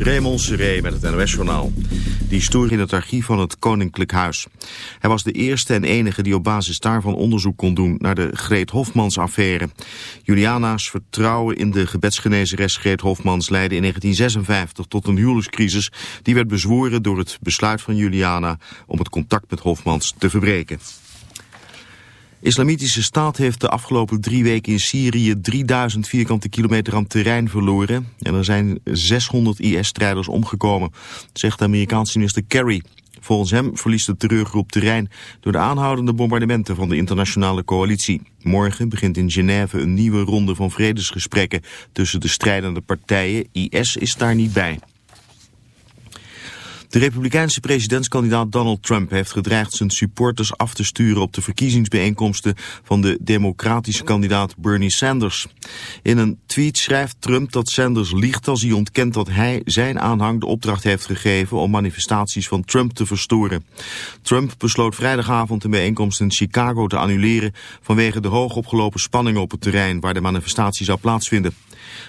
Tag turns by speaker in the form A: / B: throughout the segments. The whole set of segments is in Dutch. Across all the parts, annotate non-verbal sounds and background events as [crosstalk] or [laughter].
A: Raymond Seré met het NOS-journaal. Die stoer in het archief van het Koninklijk Huis. Hij was de eerste en enige die op basis daarvan onderzoek kon doen naar de Greet Hofmans-affaire. Juliana's vertrouwen in de gebedsgenezeres Greet Hofmans leidde in 1956 tot een huwelijkscrisis die werd bezworen door het besluit van Juliana om het contact met Hofmans te verbreken. Islamitische Staat heeft de afgelopen drie weken in Syrië 3000 vierkante kilometer aan terrein verloren. En er zijn 600 IS-strijders omgekomen, zegt de Amerikaanse minister Kerry. Volgens hem verliest de terreurgroep terrein door de aanhoudende bombardementen van de internationale coalitie. Morgen begint in Genève een nieuwe ronde van vredesgesprekken tussen de strijdende partijen. IS is daar niet bij. De republikeinse presidentskandidaat Donald Trump heeft gedreigd zijn supporters af te sturen op de verkiezingsbijeenkomsten van de democratische kandidaat Bernie Sanders. In een tweet schrijft Trump dat Sanders liegt als hij ontkent dat hij zijn aanhang de opdracht heeft gegeven om manifestaties van Trump te verstoren. Trump besloot vrijdagavond een bijeenkomst in Chicago te annuleren vanwege de hoogopgelopen spanningen op het terrein waar de manifestatie zou plaatsvinden.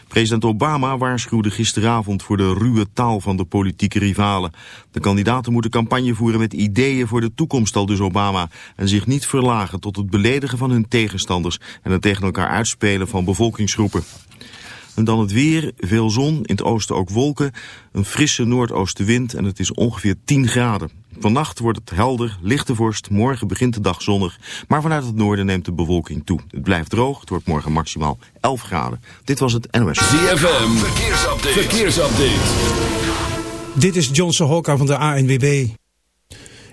A: President Obama waarschuwde gisteravond voor de ruwe taal van de politieke rivalen. De kandidaten moeten campagne voeren met ideeën voor de toekomst, al dus Obama. En zich niet verlagen tot het beledigen van hun tegenstanders en het tegen elkaar uitspelen van bevolkingsgroepen. En dan het weer, veel zon, in het oosten ook wolken, een frisse noordoostenwind en het is ongeveer 10 graden. Vannacht wordt het helder, lichte vorst, morgen begint de dag zonnig, maar vanuit het noorden neemt de bewolking toe. Het blijft droog, het wordt morgen maximaal 11 graden. Dit was het NOS.
B: ZFM, verkeersupdate. verkeersupdate.
C: Dit is Johnson Hokka van de ANWB.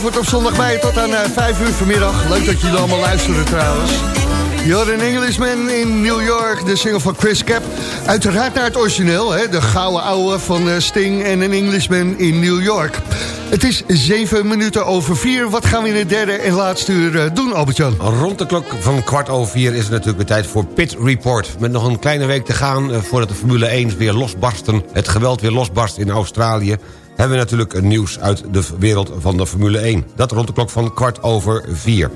D: Zandvoort op zondag je tot aan eh, 5 uur vanmiddag. Leuk dat jullie allemaal luisteren trouwens. You're an Englishman in New York, de single van Chris Cap. Uiteraard naar het origineel, hè? de gouden ouwe van eh, Sting en een Englishman in New York. Het is 7 minuten over 4. Wat gaan we in het derde en laatste uur eh, doen, Albert-Jan?
E: Rond de klok van kwart over vier is het natuurlijk weer tijd voor Pit Report. Met nog een kleine week te gaan eh, voordat de Formule 1 weer losbarsten... het geweld weer losbarst in Australië... hebben we natuurlijk nieuws uit de wereld van de Formule 1. Dat rond de klok van kwart over vier.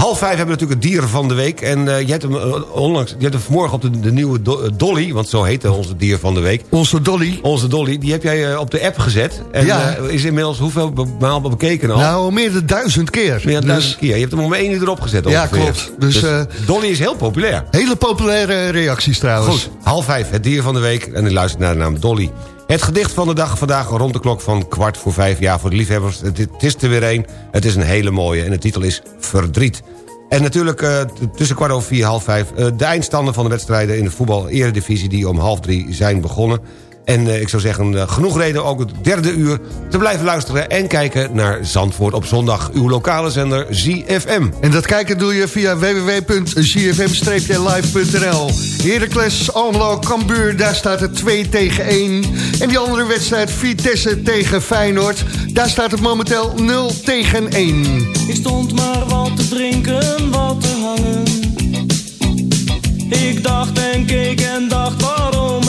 E: Half vijf hebben we natuurlijk het dier van de week. En eh, je hebt hem eh, onlangs, je hebt hem vanmorgen op de, de nieuwe Do- eh, Dolly... want zo heette onze dier van de week.
D: Onze Dolly.
E: Onze Dolly, die heb jij op de app gezet. En
D: Ja.
E: is inmiddels hoeveel maal bekeken al?
D: Nou, meer dan duizend keer.
E: Meer dan
D: Dus
E: duizend keer. Je hebt hem om één uur erop gezet
D: Ja,
E: ongeveer.
D: klopt. Dus, eh,
E: Dolly is heel populair.
D: hele populaire reacties trouwens.
E: Goed, half vijf, het dier van de week. En u luistert naar de naam Dolly. Het gedicht van de dag vandaag rond de klok van kwart voor vijf jaar voor de liefhebbers. Het, is er weer een. Het is een hele mooie en de titel is Verdriet. En natuurlijk eh, tussen kwart over vier, half vijf... eh, de eindstanden van de wedstrijden in de voetbal-eredivisie... die om half drie zijn begonnen. En eh, ik zou zeggen, eh, genoeg reden ook het derde uur... te blijven luisteren en kijken naar Zandvoort op zondag. Uw lokale zender ZFM.
D: En dat kijken doe je via www.zfm-live.nl. Heracles, Almelo, Cambuur, daar staat het 2 tegen 1. En die andere wedstrijd, Vitesse tegen Feyenoord... daar staat het momenteel 0 tegen 1.
F: Ik stond maar wat te drinken, wat te hangen. Ik dacht en keek en dacht waarom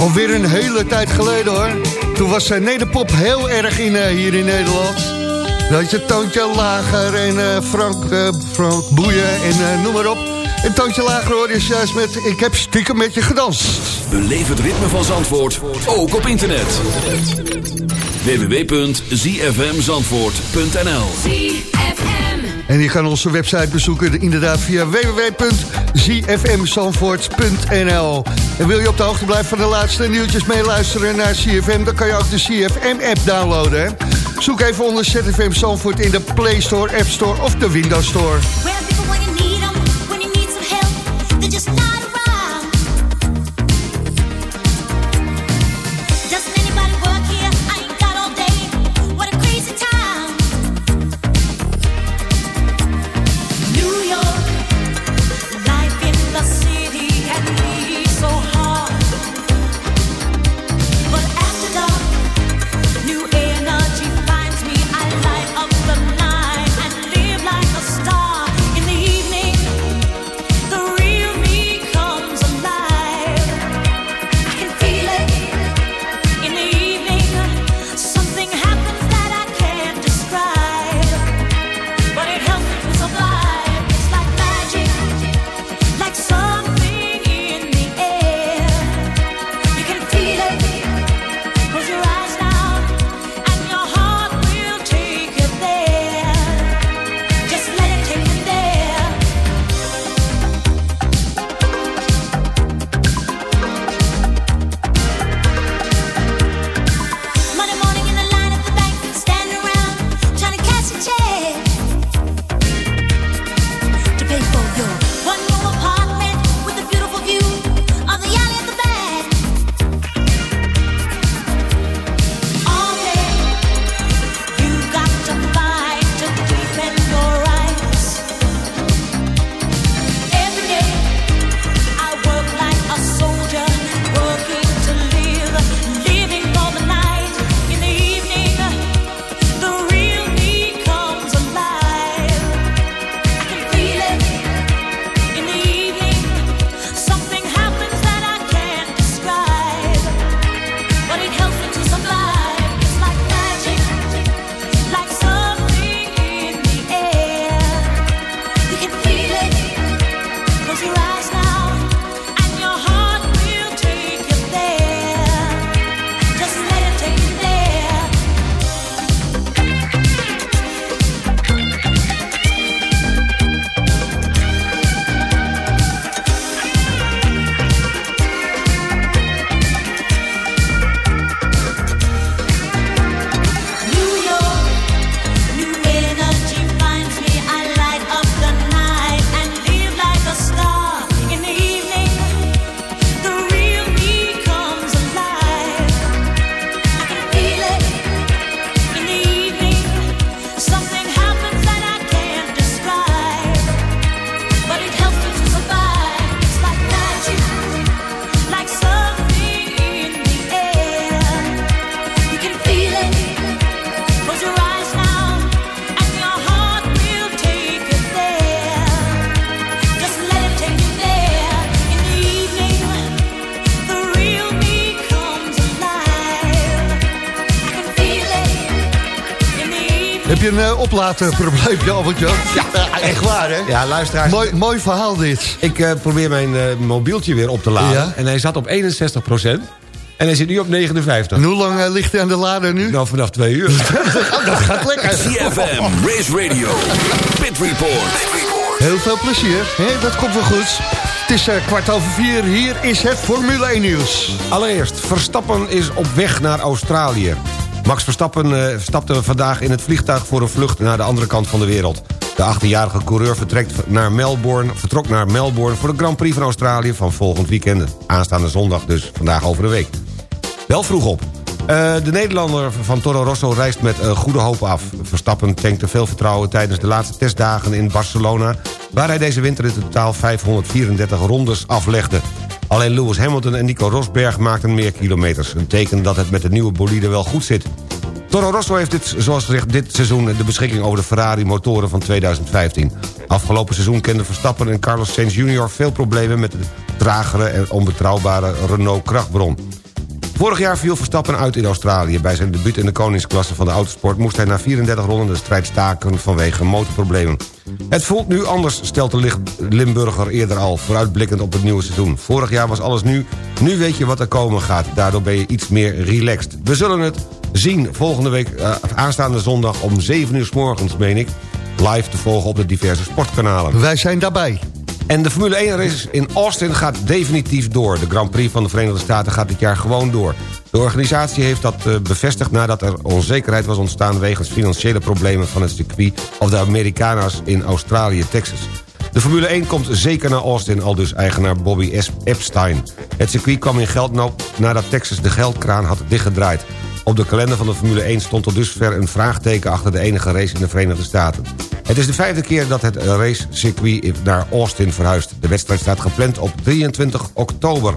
G: Alweer een hele tijd geleden hoor. Toen was eh, Nederpop heel erg in eh, hier in Nederland. Dan had je Toontje Lager en eh, Frank, Frank Boeien en noem maar op. En Toontje Lager hoor is juist met Ik heb stiekem met je gedanst.
B: Beleef het ritme van Zandvoort, ook op internet. www.zfmzandvoort.nl
G: en je kan onze website bezoeken inderdaad via www.zfmzandvoort.nl. En wil je op de hoogte blijven van de laatste nieuwtjes meeluisteren naar CFM... dan kan je ook de CFM-app downloaden. Zoek even onder ZFM Zandvoort in de Play Store, App Store of de Windows Store. Heb je een eh, uh, oplaadprobleempje, [laughs] Albert Ja, echt waar, hè?
E: Ja, luisteraars.
G: Mooi, mooi verhaal dit.
E: Ik eh, probeer mijn eh, mobieltje weer op te laden.
G: Ja?
E: En hij zat op 61 en hij zit nu op 59.
D: Hoe lang ligt hij aan de lader nu?
E: Nou, vanaf twee uur. [laughs]
D: dat gaat lekker.
B: CFM, Race Radio, Pit Report.
D: Heel veel plezier. Dat komt wel goed. Het is kwart over vier. Hier is het Formule 1 nieuws.
E: Allereerst, Verstappen is op weg naar Australië. Max Verstappen eh, stapte vandaag in het vliegtuig voor een vlucht naar de andere kant van de wereld. De 18-jarige coureur vertrekt naar Melbourne, vertrok naar Melbourne voor de Grand Prix van Australië van volgend weekend. Aanstaande zondag dus, vandaag over de week. Wel vroeg op. Eh, de Nederlander van Toro Rosso reist met goede hoop af. Verstappen tankte veel vertrouwen tijdens de laatste testdagen in Barcelona... waar hij deze winter in totaal 534 rondes aflegde. Alleen Lewis Hamilton en Nico Rosberg maakten meer kilometers. Een teken dat het met de nieuwe bolide wel goed zit. Toro Rosso heeft dit, zoals gezegd dit seizoen de beschikking over de Ferrari-motoren van 2015. Afgelopen seizoen kenden Verstappen en Carlos Sainz Jr. veel problemen met de tragere en onbetrouwbare Renault krachtbron. Vorig jaar viel Verstappen uit in Australië. Bij zijn debuut in de koningsklasse van de autosport... moest hij na 34 ronden de strijd staken vanwege motorproblemen. Het voelt nu anders, stelt de Limburger eerder al... vooruitblikkend op het nieuwe seizoen. Vorig jaar was alles nu, nu weet je wat er komen gaat. Daardoor ben je iets meer relaxed. We zullen het zien volgende week, eh, aanstaande zondag... om 7 uur s morgens, meen ik... live te volgen op de diverse sportkanalen.
D: Wij zijn daarbij.
E: En de Formule 1 race in Austin gaat definitief door. De Grand Prix van de Verenigde Staten gaat dit jaar gewoon door. De organisatie heeft dat eh, bevestigd nadat er onzekerheid was ontstaan... wegens financiële problemen van het circuit... of de Americana's in Australië, Texas. De Formule 1 komt zeker naar Austin, al dus eigenaar Bobby Epstein. Het circuit kwam in geldnood nadat Texas de geldkraan had dichtgedraaid. Op de kalender van de Formule 1 stond tot dusver een vraagteken... achter de enige race in de Verenigde Staten. Het is de vijfde keer dat het racecircuit naar Austin verhuist. De wedstrijd staat gepland op 23 oktober.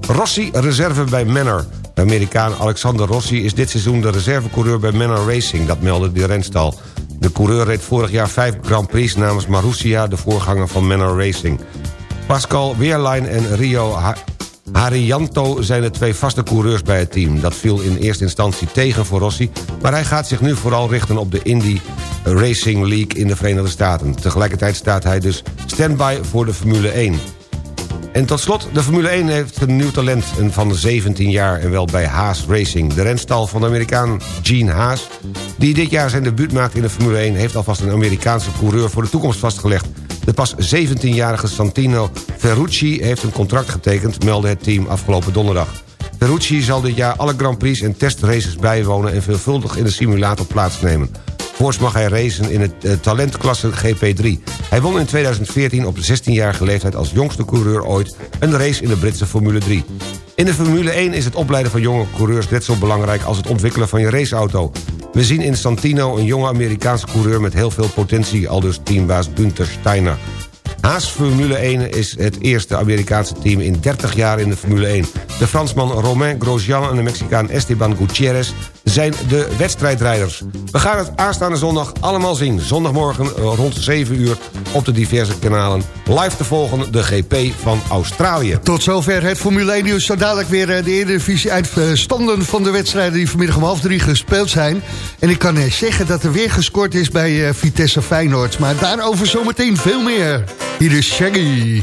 E: Rossi reserve bij Manor. Amerikaan Alexander Rossi is dit seizoen de reservecoureur bij Manor Racing. Dat meldde de renstal. De coureur reed vorig jaar vijf Grand Prix namens Marussia... de voorganger van Manor Racing. Pascal Weerlein en Rio Harianto zijn de twee vaste coureurs bij het team. Dat viel in eerste instantie tegen voor Rossi... maar hij gaat zich nu vooral richten op de Indy Racing League in de Verenigde Staten. Tegelijkertijd staat hij dus stand-by voor de Formule 1. En tot slot, de Formule 1 heeft een nieuw talent van 17 jaar... en wel bij Haas Racing. De renstal van de Amerikaan Gene Haas... die dit jaar zijn debuut maakt in de Formule 1... heeft alvast een Amerikaanse coureur voor de toekomst vastgelegd. De pas 17-jarige Santino Ferrucci heeft een contract getekend... meldde het team afgelopen donderdag. Ferrucci zal dit jaar alle Grand Prix en testraces bijwonen... en veelvuldig in de simulator plaatsnemen. Voorts mag hij racen in het eh, talentklasse GP3. Hij won in 2014 op 16-jarige leeftijd als jongste coureur ooit... een race in de Britse Formule 3. In de Formule 1 is het opleiden van jonge coureurs net zo belangrijk... als het ontwikkelen van je raceauto. We zien in Santino een jonge Amerikaanse coureur met heel veel potentie... aldus teambaas Günther Steiner. Haas Formule 1 is het eerste Amerikaanse team in 30 jaar in de Formule 1. De Fransman Romain Grosjean en de Mexicaan Esteban Gutierrez zijn de wedstrijdrijders. We gaan het aanstaande zondag allemaal zien. Zondagmorgen eh, rond 7 uur op de diverse kanalen. Live te volgen de GP van Australië.
D: Tot zover het Formule 1 nieuws. Zo dadelijk weer eh, de Eredivisie uitstanden van de wedstrijden... die vanmiddag om half drie gespeeld zijn. En ik kan eh, zeggen dat er weer gescoord is bij Vitesse Feyenoord. Maar daarover zometeen veel meer. Hier is Shaggy.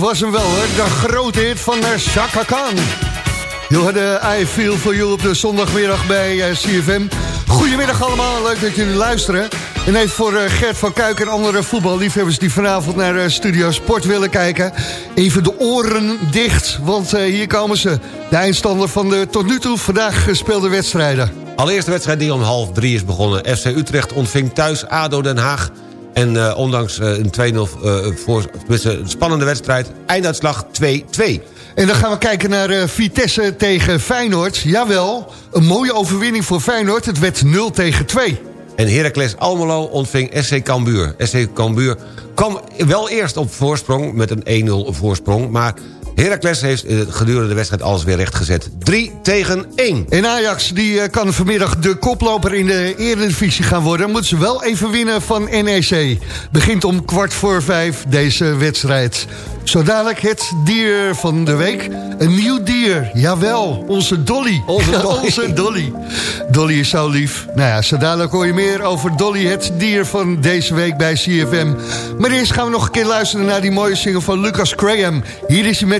D: Was hem wel hoor, de grote hit van eh, Chaka Khan. Je hoorde I Feel For You op de zondagmiddag bij eh, CFM. Goedemiddag allemaal, leuk dat jullie luisteren. En even voor eh, Gert van Kuik en andere voetballiefhebbers... die vanavond naar eh, Studio Sport willen kijken... even de oren dicht, want eh, hier komen ze. De eindstander van de tot nu toe vandaag gespeelde wedstrijden.
E: Allereerste wedstrijd die om half drie is begonnen. FC Utrecht ontving thuis ADO Den Haag. En eh, ondanks eh, een 2-0 eh, voor een spannende wedstrijd... einduitslag 2-2.
D: En dan gaan we kijken naar Vitesse tegen Feyenoord. Jawel, een mooie overwinning voor Feyenoord. Het werd 0 tegen 2.
E: En Heracles Almelo ontving SC Cambuur. SC Cambuur kwam wel eerst op voorsprong met een 1-0 voorsprong... maar Heracles heeft eh, gedurende de wedstrijd alles weer rechtgezet. 3 tegen 1.
D: En Ajax die eh, kan vanmiddag de koploper in de Eredivisie gaan worden. Moeten ze wel even winnen van NEC. Begint om kwart voor vijf deze wedstrijd. Zo dadelijk het dier van de week. Een nieuw dier, jawel, onze Dolly. [laughs]
E: Onze Dolly. [laughs]
D: onze Dolly. Dolly is zo lief. Nou ja, zo dadelijk hoor je meer over Dolly, het dier van deze week bij CFM. Maar eerst gaan we nog een keer luisteren naar die mooie single van Lucas Graham. Hier is hij met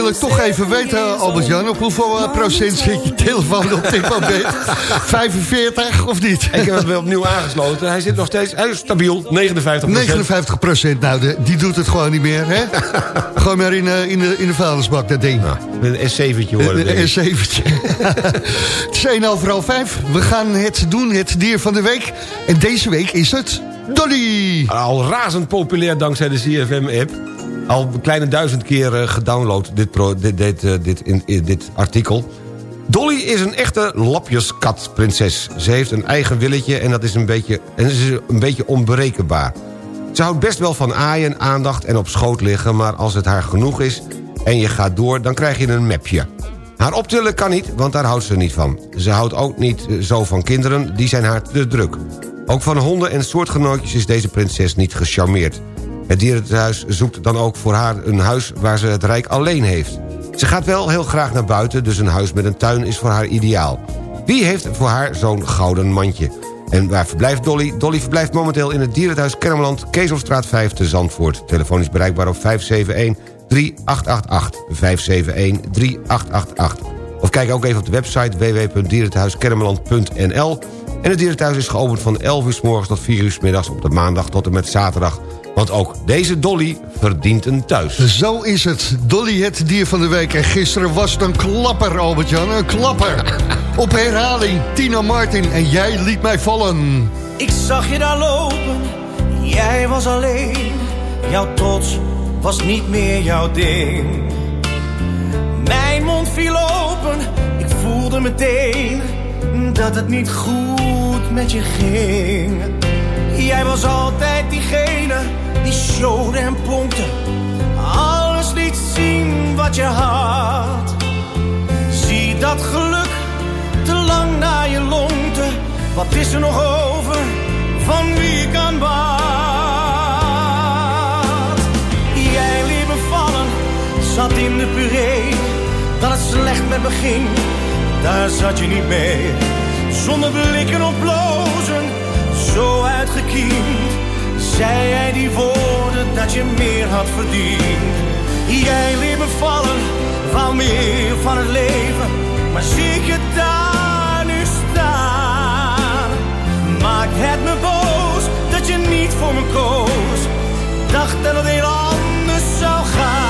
D: Ik wil het toch even weten, Albert-Jan. Op hoeveel eh, procent zit je telefoon op dit moment? [laughs] 45 of niet?
E: Ik heb weer opnieuw aangesloten. Hij zit nog steeds hij is stabiel, 59%
D: 59 procent. Nou, de- die doet het gewoon niet meer, hè? gewoon maar in, eh, in, de, in de vuilnisbak, dat ding.
E: Een S7'tje worden.
D: Een
E: denk ik.
D: S7'tje. het is 1 over half 5. We gaan het doen, het dier van de week. En deze week is het Dolly.
E: Al razend populair dankzij de CFM-app. Al een kleine duizend keer eh, gedownload, dit, dit, dit, eh, dit, in, dit artikel. Dolly is een echte lapjeskatprinses. Ze heeft een eigen willetje en dat is een beetje, en is een beetje onberekenbaar. Ze houdt best wel van aaien, aandacht en op schoot liggen... maar als het haar genoeg is en je gaat door, dan krijg je een mapje. Haar optillen kan niet, want daar houdt ze niet van. Ze houdt ook niet eh, zo van kinderen, die zijn haar te druk. Ook van honden en soortgenootjes is deze prinses niet gecharmeerd. Het dierenhuis zoekt dan ook voor haar een huis waar ze het rijk alleen heeft. Ze gaat wel heel graag naar buiten, dus een huis met een tuin is voor haar ideaal. Wie heeft voor haar zo'n gouden mandje? En waar verblijft Dolly? Dolly verblijft momenteel in het dierenhuis Kermeland... Kezelstraat 5 te Zandvoort. Telefoon is bereikbaar op 571-3888. 571-3888. Of kijk ook even op de website www.dierenthuiskermeland.nl. En het dierenthuis is geopend van 11 uur s morgens tot 4 uur s middags... op de maandag tot en met zaterdag. Want ook deze Dolly verdient een thuis.
D: Zo is het. Dolly, het dier van de week. En gisteren was het een klapper, Albert-Jan. Een klapper. [laughs] Op herhaling, Tina Martin. En jij liet mij vallen.
H: Ik zag je daar lopen, jij was alleen. Jouw trots was niet meer jouw ding. Mijn mond viel open, ik voelde meteen
I: dat het niet goed met je ging. Jij was altijd diegene die showde en pompte. Alles liet zien wat je had. Zie dat geluk te lang naar je longte. Wat is er nog over van wie ik aan baat? Jij liet me vallen, zat in de puree. Dat het slecht met me daar zat je niet mee. Zonder blikken of blozen, zo uitgekiend. Zei jij die woorden dat je meer had verdiend. Jij liet me vallen, wou meer van het leven. Maar zie ik je daar nu staan. Maakt het me boos dat je niet voor me koos. Dacht dat het heel anders zou gaan.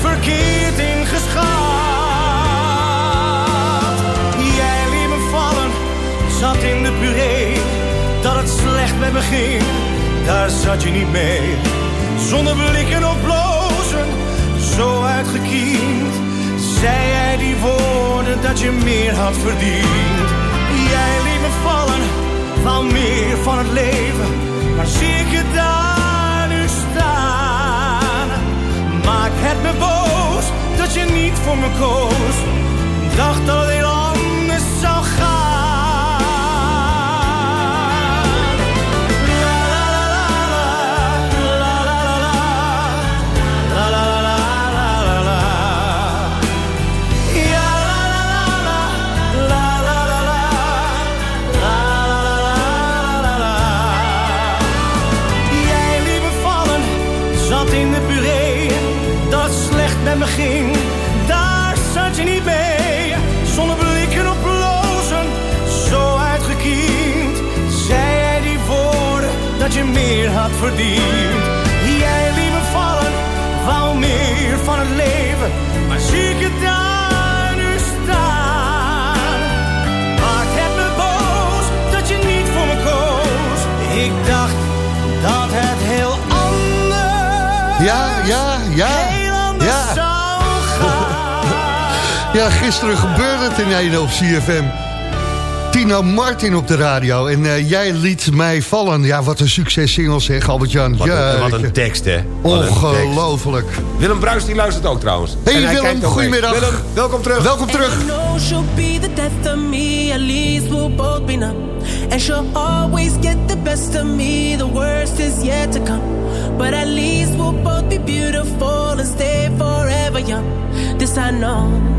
I: verkeerd ingeschat. Jij liet me vallen, zat in de puree. Dat het slecht met me ging, daar zat je niet mee. Zonder blikken of blozen, zo uitgekiend. Zei jij die woorden dat je meer had verdiend. Jij liet me vallen, wou meer van het leven. Maar zie ik je daar Het me boos dat je niet voor me koos. Dacht dat het met me ging, daar zat je niet mee. Zonder blikken op blozen, zo uitgekiend. Zei jij die woorden dat je meer had verdiend. Jij liet me vallen, wou meer van het leven. Maar zie ik je daar nu staan. Maakt het me boos dat je niet voor me koos. Ik dacht dat het heel anders
D: Ja, ja, ja. Ja, gisteren gebeurde het in Ede op CFM. Tino Martin op de radio. En eh, jij liet mij vallen. Ja, wat een successingle zeg, Albert-Jan.
E: Wat,
D: Ja,
E: wat een tekst, hè.
D: Ongelooflijk.
E: Willem Bruis die luistert ook trouwens.
D: Hey,
E: En
D: Willem, goedemiddag.
E: Willem, welkom terug.
D: Welkom terug.
G: And I know she'll be the death of me. At least we'll both be numb. And she'll always get the best of me. The worst is yet to come. But at least we'll both be beautiful and stay forever young. This I know.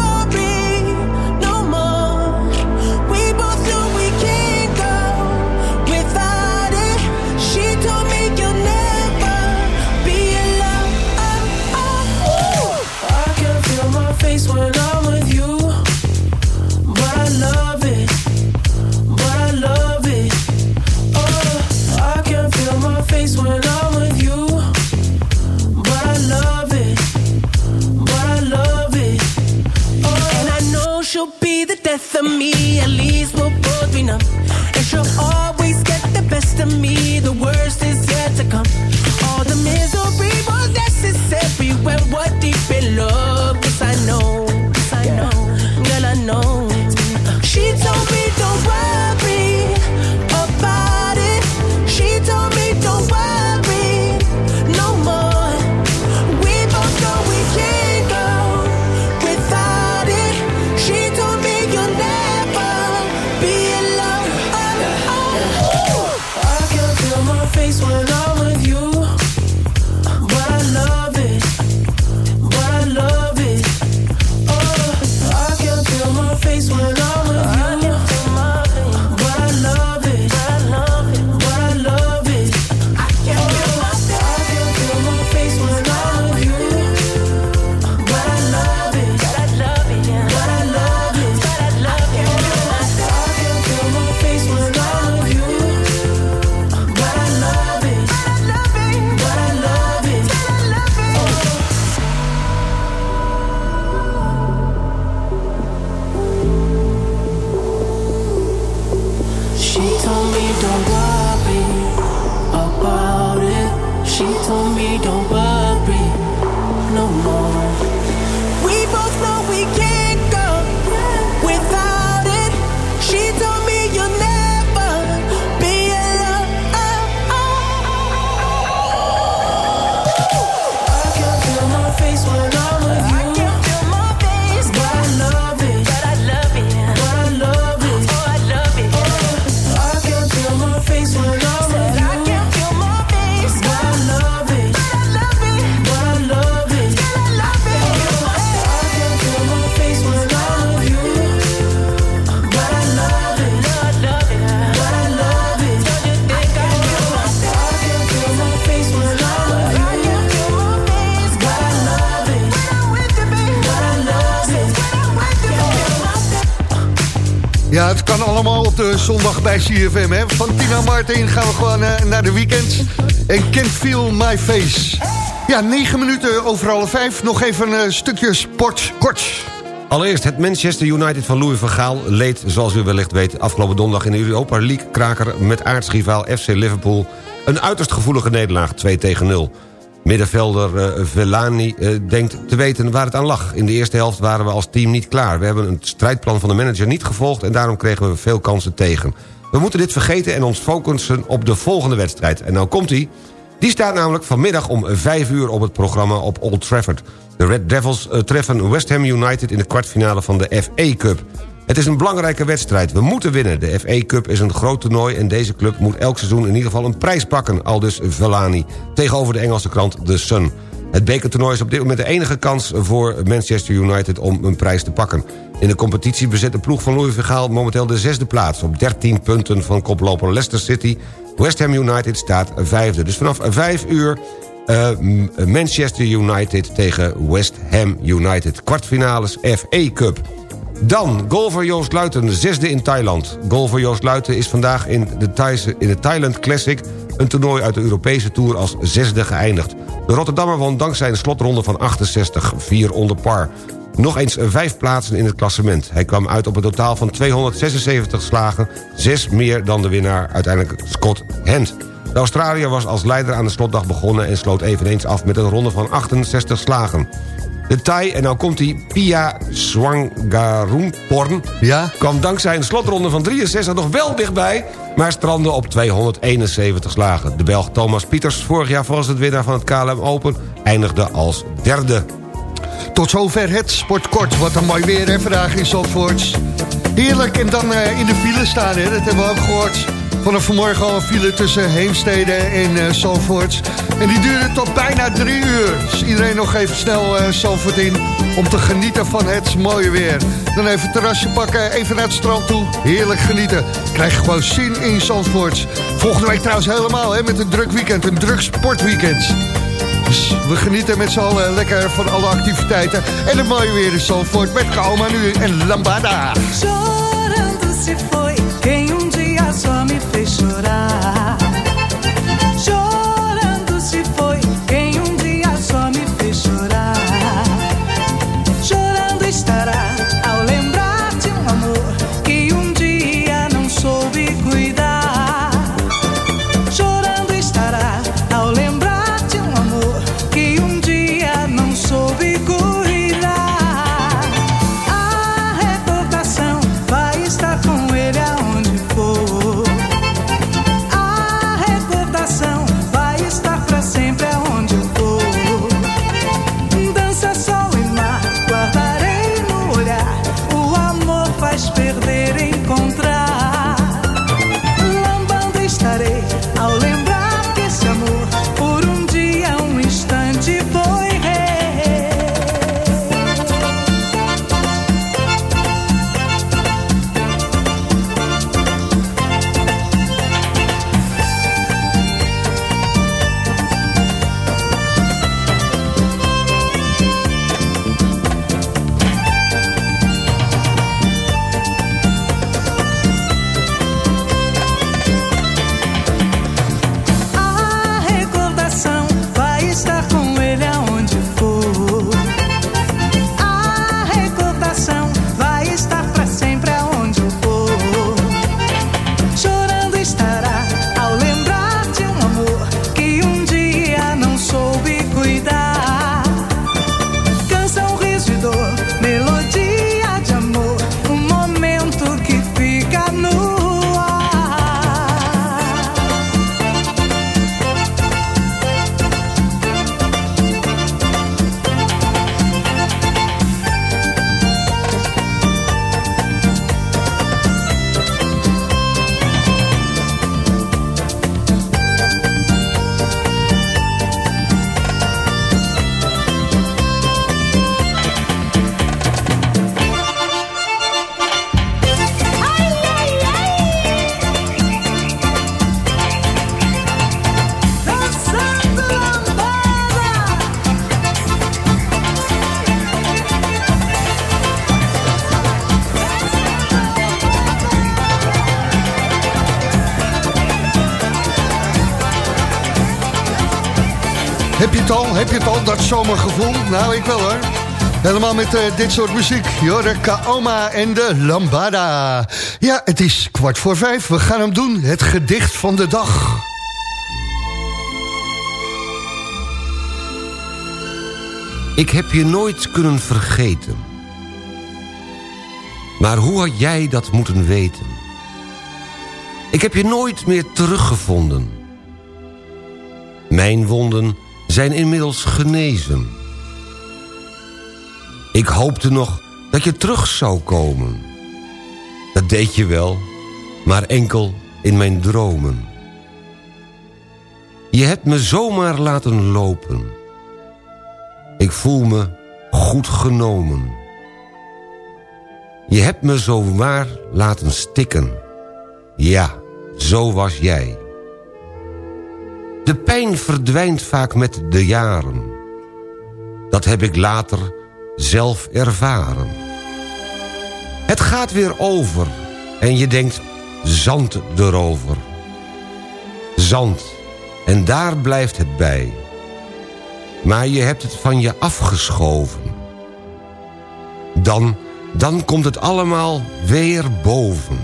G: when I'm with you, but I love it, but I love it. Oh, and I know she'll be the death of me. At least we'll both be. And she'll always get the best of me. The worst is yet to come. All the misery was necessary when we're deep in love.
D: Van Tina Martin gaan we gewoon eh, naar de weekend. En Can't Feel My Face. Ja, negen minuten over alle vijf. Nog even een stukje sport kort.
E: Allereerst, het Manchester United van Louis van Gaal leed, zoals u wellicht weet... afgelopen donderdag in de Europa League-kraker met aardsrivaal FC Liverpool... een uiterst gevoelige nederlaag, 2 tegen 0. Middenvelder eh, Vellani eh, denkt te weten waar het aan lag. In de eerste helft waren we als team niet klaar. We hebben het strijdplan van de manager niet gevolgd... en daarom kregen we veel kansen tegen. We moeten dit vergeten en ons focussen op de volgende wedstrijd. En nou komt hij. Die staat namelijk vanmiddag om 5 uur op het programma op Old Trafford. De Red Devils eh, treffen West Ham United in de kwartfinale van de FA Cup. Het is een belangrijke wedstrijd. We moeten winnen. De FA Cup is een groot toernooi en deze club moet elk seizoen in ieder geval een prijs pakken, aldus Vellani, tegenover de Engelse krant The Sun. Het bekertoernooi is op dit moment de enige kans voor Manchester United om een prijs te pakken. In de competitie bezet de ploeg van Louis van Gaal momenteel de zesde plaats... op 13 punten van koploper Leicester City. West Ham United staat vijfde. Dus vanaf vijf uur uh, Manchester United tegen West Ham United. Kwartfinales FA Cup. Dan, golfer Joost Luiten, zesde in Thailand. Golfer Joost Luiten is vandaag in de, Thaise, in de Thailand Classic... een toernooi uit de Europese Tour als zesde geëindigd. De Rotterdammer won dankzij een slotronde van 68, 4 onder par. Nog eens vijf plaatsen in het klassement. Hij kwam uit op een totaal van 276 slagen... zes meer dan de winnaar, uiteindelijk Scott Hent. De Australiër was als leider aan de slotdag begonnen... en sloot eveneens af met een ronde van 68 slagen. De Thai, en nou komt hij, Pia Swangarumporn...
D: Ja?
E: kwam dankzij een slotronde van 63 nog wel dichtbij... maar strandde op 271 slagen. De Belg Thomas Pieters, vorig jaar volgens het winnaar van het KLM Open... eindigde als derde.
D: Tot zover het sportkort. Wat een mooi weer, hè, vandaag in Zandvoort. Heerlijk, en dan eh, in de file staan, hè, dat hebben we ook gehoord. Vanaf vanmorgen al een file tussen Heemstede en uh. En die duurde tot bijna drie uur. Dus iedereen nog even snel uh, in om te genieten van het mooie weer. Dan even het terrasje pakken, even naar het strand toe. Heerlijk genieten. Krijg gewoon zin in Zandvoort. Volgende week trouwens helemaal, hè, met een druk weekend, een druk sportweekend. Dus we genieten met z'n allen lekker van alle activiteiten. En het mooie weer in Zandvoort met Kaoma nu en Lambada. Zomergevoel? Nou, ik wel hoor. Helemaal met eh, dit soort muziek. Jorde Kaoma en de Lambada. Ja, het is kwart voor vijf. We gaan hem doen. Het gedicht van de dag.
E: Ik heb je nooit kunnen vergeten. Maar hoe had jij dat moeten weten? Ik heb je nooit meer teruggevonden. Mijn wonden zijn inmiddels genezen. Ik hoopte nog dat je terug zou komen. Dat deed je wel, maar enkel in mijn dromen. Je hebt me zomaar laten lopen. Ik voel me goed genomen. Je hebt me zomaar laten stikken. Ja, zo was jij. De pijn verdwijnt vaak met de jaren. Dat heb ik later zelf ervaren. Het gaat weer over en je denkt zand erover. Zand, en daar blijft het bij. Maar je hebt het van je afgeschoven. Dan, dan komt het allemaal weer boven.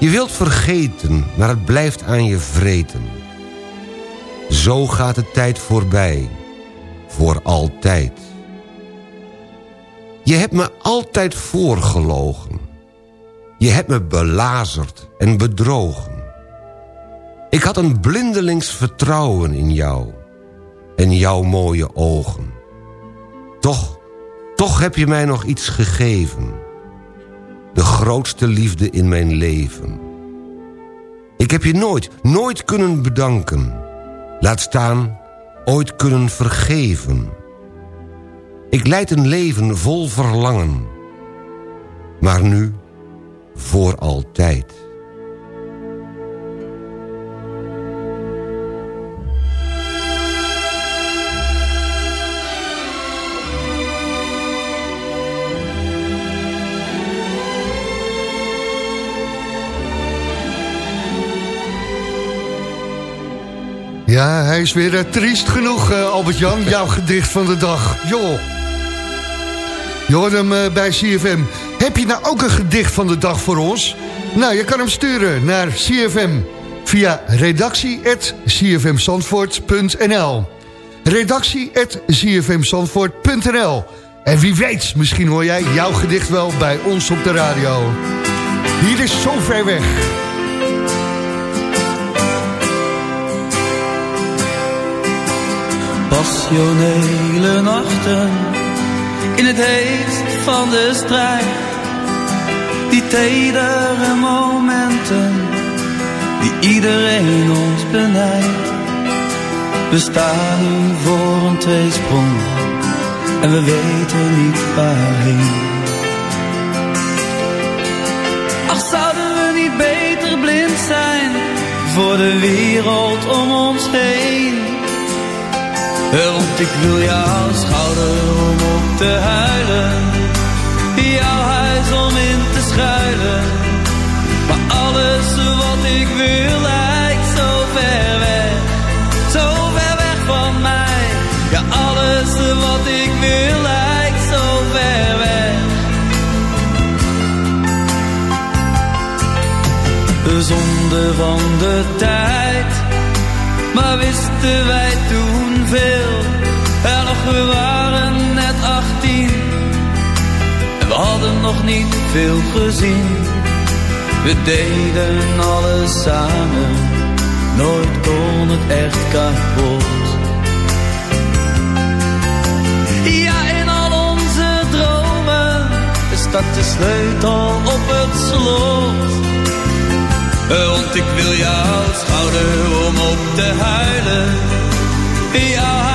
E: Je wilt vergeten, maar het blijft aan je vreten. Zo gaat de tijd voorbij, voor altijd. Je hebt me altijd voorgelogen. Je hebt me belazerd en bedrogen. Ik had een blindelings vertrouwen in jou en jouw mooie ogen. Toch, toch heb je mij nog iets gegeven. De grootste liefde in mijn leven. Ik heb je nooit, nooit kunnen bedanken. Laat staan, ooit kunnen vergeven. Ik leid een leven vol verlangen. Maar nu, voor altijd.
D: Ja, hij is weer eh, triest genoeg, eh, Albert-Jan. Jouw gedicht van de dag. Joh. Je hoort hem eh, bij CFM. Heb je nou ook een gedicht van de dag voor ons? Nou, je kan hem sturen naar CFM via redactie.cfmzandvoort.nl redactie.cfmzandvoort.nl En wie weet, misschien hoor jij jouw gedicht wel bij ons op de radio. Hier is zo ver weg.
J: Passionele nachten in het heetst van de strijd. Die tedere momenten die iedereen ons benijdt. We staan nu voor een tweesprong en we weten niet waarheen. Ach, zouden we niet beter blind zijn voor de wereld om ons heen? Want ik wil jouw schouder om op te huilen. Jouw huis om in te schuilen. Maar alles wat ik wil lijkt zo ver weg. Zo ver weg van mij. Ja, alles wat ik wil lijkt zo ver weg. De zonde van de tijd. Maar wisten wij toen veel? Nog, we waren net 18. En we hadden nog niet veel gezien. We deden alles samen. Nooit kon het echt kapot. Ja, in al onze dromen stak de sleutel op het slot. Want ik wil jouw schouder om op te huilen. Jouw huis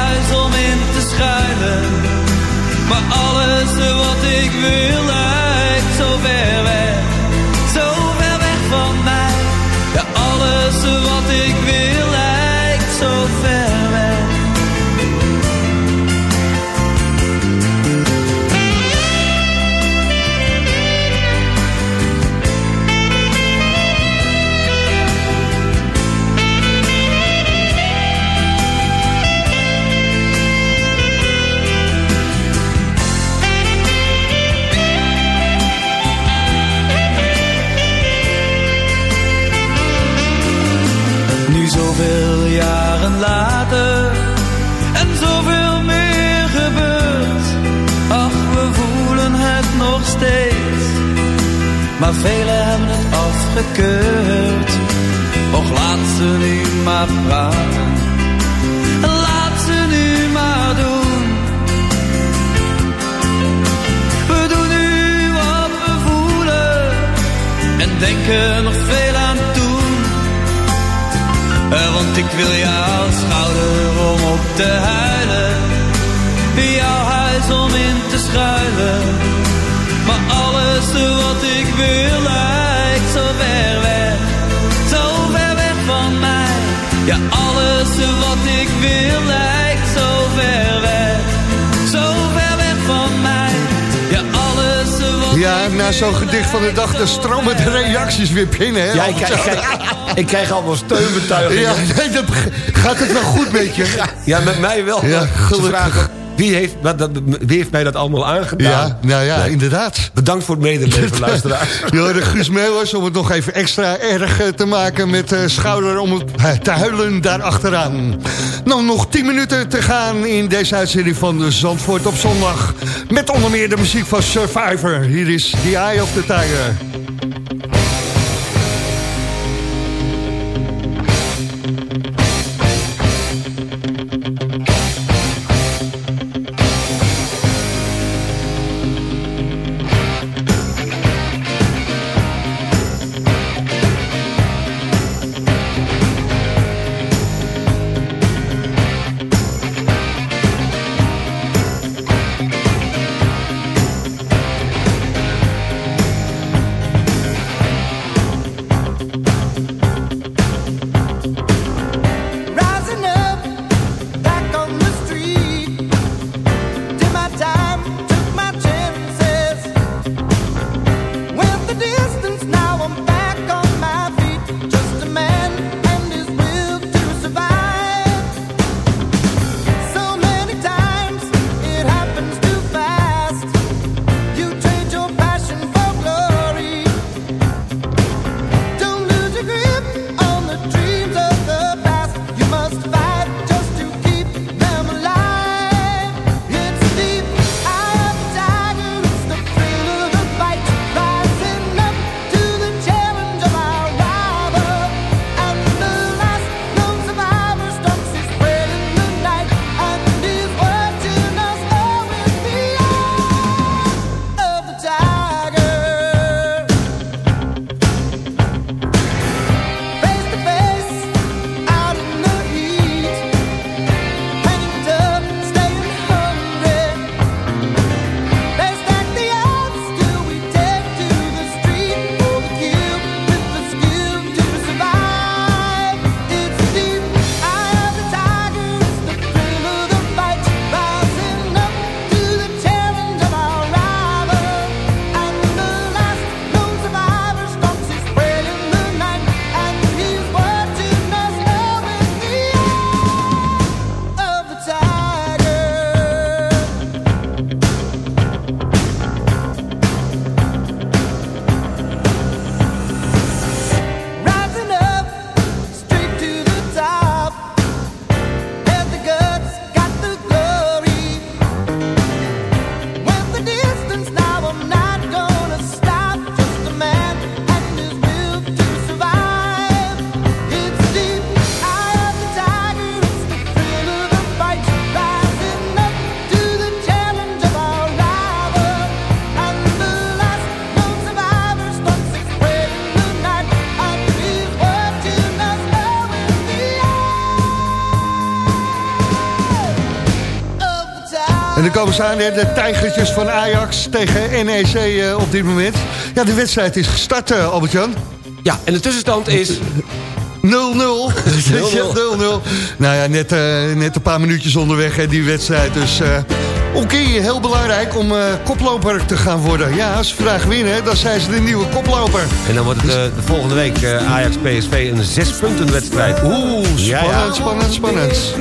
J: velen hebben het afgekeurd. Och, laat ze nu maar praten, laat ze nu maar doen. We doen nu wat we voelen en denken nog veel aan toen. Eh, Want ik wil jouw schouder om op te huilen, jouw huis om in te schuilen. Alles wat ik wil lijkt zo ver weg, zo ver weg van mij. Ja, alles wat ik wil lijkt zo ver weg, zo ver weg van mij. Ja, alles wat
K: Ja, na zo'n gedicht van de dag, dan stromen de reacties weer binnen. Hè,
E: Ja, ik krijg, ik krijg- ik krijg allemaal steunbetuigingen.
K: Ja, nee, dat, gaat het wel goed met je?
E: Ja, met mij wel.
K: Ja, gelukkig.
E: Wie heeft, wat, dat, wie heeft mij dat allemaal aangedaan?
K: Ja, nou ja,
E: Nee.
K: inderdaad.
E: Bedankt voor het medeleven, [laughs] luisteraars.
K: De Guus Meeuwers, om het nog even extra erg eh, te maken met eh, schouder om het eh, te huilen daarachteraan. Nou, nog 10 minuten te gaan in deze uitzending van de Zandvoort op zondag. Met onder meer de muziek van Survivor. Hier is The Eye of the Tiger. Komen ze aan, hè, de tijgertjes van Ajax tegen NEC eh, op dit moment. Ja, de wedstrijd is gestart, eh, Albert-Jan.
E: Ja, en de tussenstand is...
K: 0-0. 0-0. [laughs] Nou ja, net, eh, net een paar minuutjes onderweg, hè, die wedstrijd. Dus eh, oké, heel belangrijk om eh, koploper te gaan worden. Ja, als ze vandaag winnen, dan zijn ze de nieuwe koploper.
E: En dan wordt het eh, de volgende week eh, Ajax-PSV een zes punten wedstrijd.
K: Oeh,
E: Ja, ja.
K: spannend, spannend,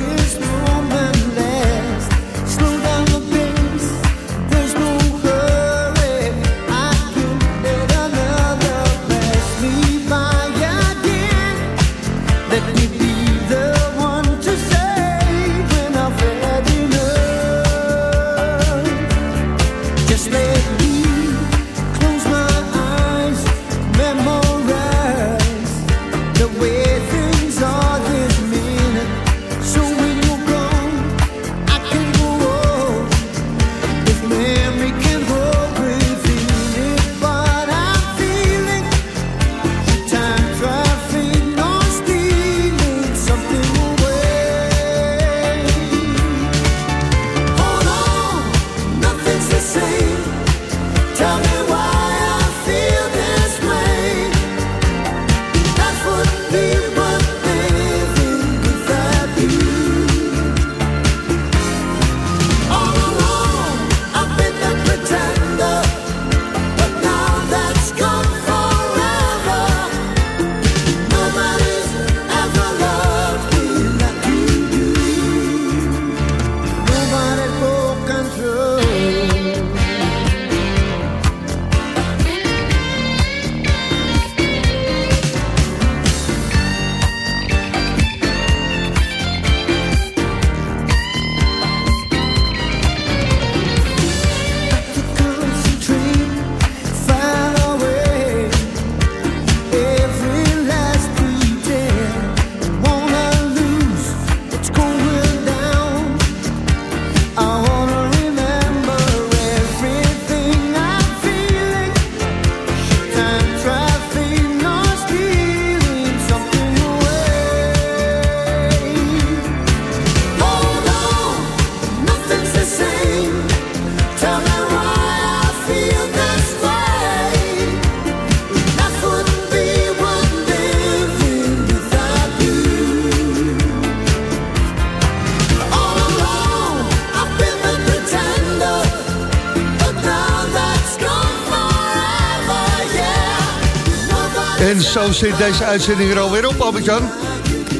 D: En zit deze uitzending er alweer op, Albert-Jan.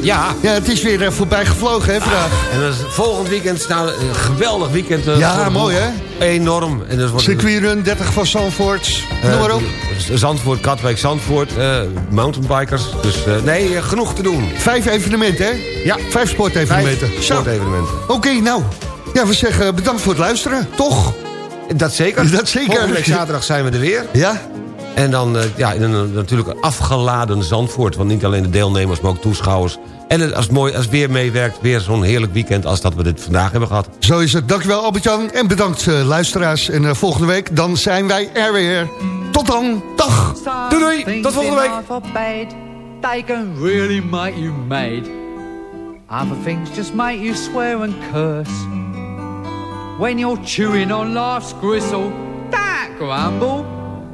E: Ja.
D: Ja, het is weer eh, voorbij gevlogen, hè, vandaag.
E: En dat is volgend weekend staat een geweldig weekend. eh,
D: Ja, mooi,
E: boeg. Enorm. En dat wordt
D: Circuitrun, 30 van Zandvoort.
E: Eh,
D: Noem maar op.
E: Zandvoort, Katwijk, Zandvoort, mountainbikers. Dus nee, genoeg te doen.
D: Vijf evenementen, hè?
E: Ja.
D: Vijf sportevenementen.
E: Vijf sportevenementen.
D: Oké, nou. Ja, we zeggen bedankt voor het luisteren, toch?
E: Dat zeker. [laughs]
D: Dat zeker.
E: Volgende week zaterdag zijn we er weer.
D: Ja?
E: En dan eh, ja, in een natuurlijk een afgeladen Zandvoort. Want niet alleen de deelnemers, maar ook toeschouwers. En het- als het mooi, als het weer meewerkt, weer zo'n heerlijk weekend... als dat we dit vandaag hebben gehad.
D: Zo is het. Dankjewel, Albert-Jan. En bedankt, eh, luisteraars. En eh, volgende week, dan zijn wij er weer. Tot dan. Dag.
E: Doei doei. Tot volgende week.
L: They can really make you mad. Other things just make you swear and curse. When you're chewing on life's gristle, don't grumble,